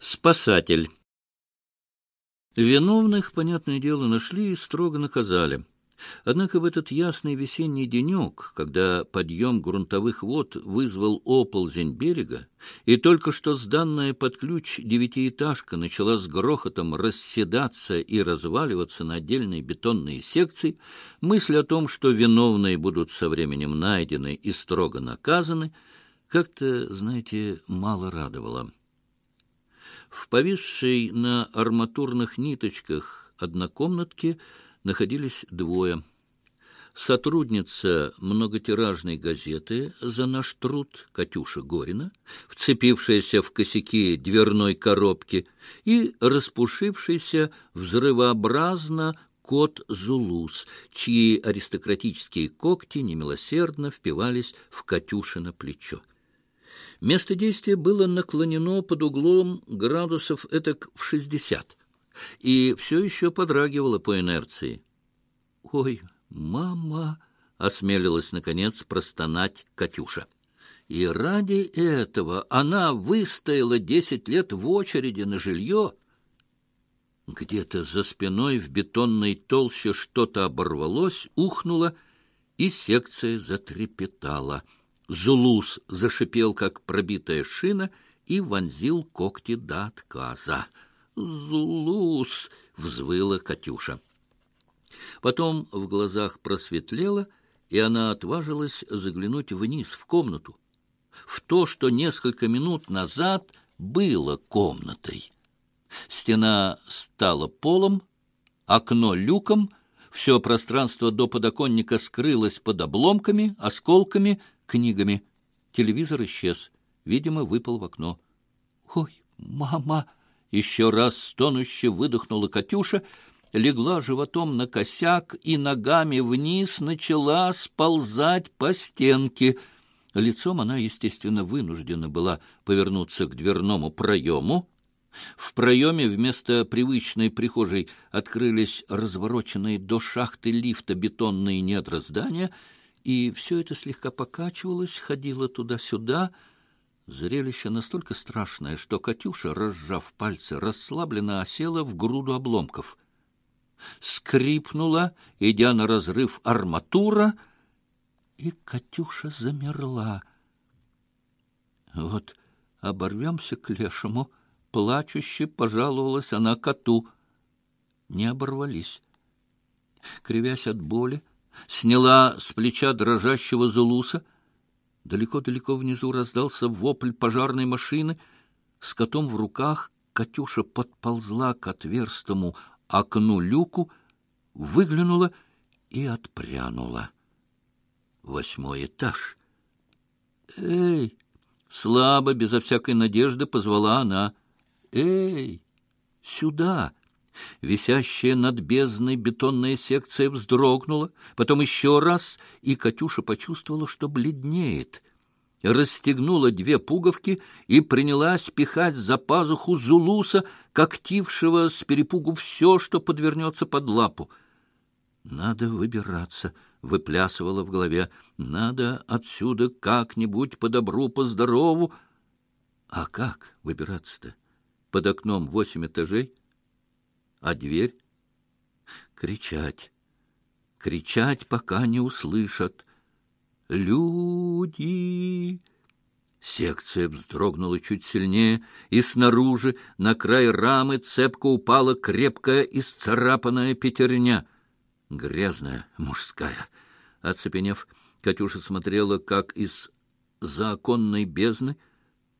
Спасатель. Виновных, понятное дело, нашли и строго наказали. Однако в этот ясный весенний денек, когда подъем грунтовых вод вызвал оползень берега, и только что сданная под ключ девятиэтажка начала с грохотом расседаться и разваливаться на отдельные бетонные секции, мысль о том, что виновные будут со временем найдены и строго наказаны, как-то, знаете, мало радовала. В повисшей на арматурных ниточках однокомнатке находились двое. Сотрудница многотиражной газеты «За наш труд» Катюша Горина, вцепившаяся в косяки дверной коробки, и распушившийся взрывообразно кот Зулус, чьи аристократические когти немилосердно впивались в Катюшино плечо. Место действия было наклонено под углом градусов этак в шестьдесят и все еще подрагивало по инерции. — Ой, мама! — осмелилась, наконец, простонать Катюша. И ради этого она выстояла десять лет в очереди на жилье. Где-то за спиной в бетонной толще что-то оборвалось, ухнуло, и секция затрепетала — Зулус зашипел, как пробитая шина, и вонзил когти до отказа. «Зулус!» — взвыла Катюша. Потом в глазах просветлело, и она отважилась заглянуть вниз, в комнату. В то, что несколько минут назад было комнатой. Стена стала полом, окно люком, все пространство до подоконника скрылось под обломками, осколками — книгами. Телевизор исчез. Видимо, выпал в окно. «Ой, мама!» — еще раз стонуще выдохнула Катюша, легла животом на косяк и ногами вниз начала сползать по стенке. Лицом она, естественно, вынуждена была повернуться к дверному проему. В проеме вместо привычной прихожей открылись развороченные до шахты лифта бетонные недра здания — и все это слегка покачивалось, ходило туда-сюда. Зрелище настолько страшное, что Катюша, разжав пальцы, расслабленно осела в груду обломков. Скрипнула, идя на разрыв арматура, и Катюша замерла. Вот оборвемся к лешему, плачуще пожаловалась она коту. Не оборвались. Кривясь от боли, сняла с плеча дрожащего Зулуса. Далеко-далеко внизу раздался вопль пожарной машины. С котом в руках Катюша подползла к отверстому окну-люку, выглянула и отпрянула. Восьмой этаж. «Эй!» — слабо, безо всякой надежды позвала она. «Эй! Сюда!» Висящая над бездной бетонная секция вздрогнула, потом еще раз, и Катюша почувствовала, что бледнеет. Расстегнула две пуговки и принялась пихать за пазуху Зулуса, когтившего с перепугу все, что подвернется под лапу. «Надо выбираться», — выплясывала в голове. «Надо отсюда как-нибудь по добру, по здорову». А как выбираться-то? Под окном восемь этажей? А дверь? Кричать. Кричать, пока не услышат. «Люди!» Секция вздрогнула чуть сильнее, и снаружи, на край рамы, цепко упала крепкая исцарапанная пятерня. Грязная, мужская. Оцепенев, Катюша смотрела, как из законной бездны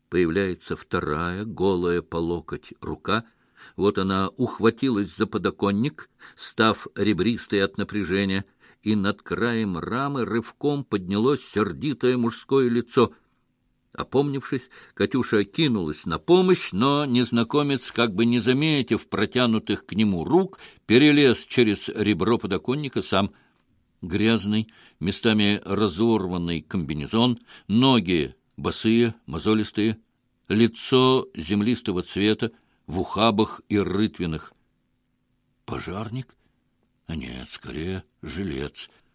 появляется вторая, голая по локоть рука — вот она ухватилась за подоконник, став ребристой от напряжения, и над краем рамы рывком поднялось сердитое мужское лицо. Опомнившись, Катюша кинулась на помощь, но незнакомец, как бы не заметив протянутых к нему рук, перелез через ребро подоконника сам. Грязный, местами разорванный комбинезон, ноги босые, мозолистые, лицо землистого цвета, в ухабах и рытвинах. Пожарник? А нет, скорее, жилец —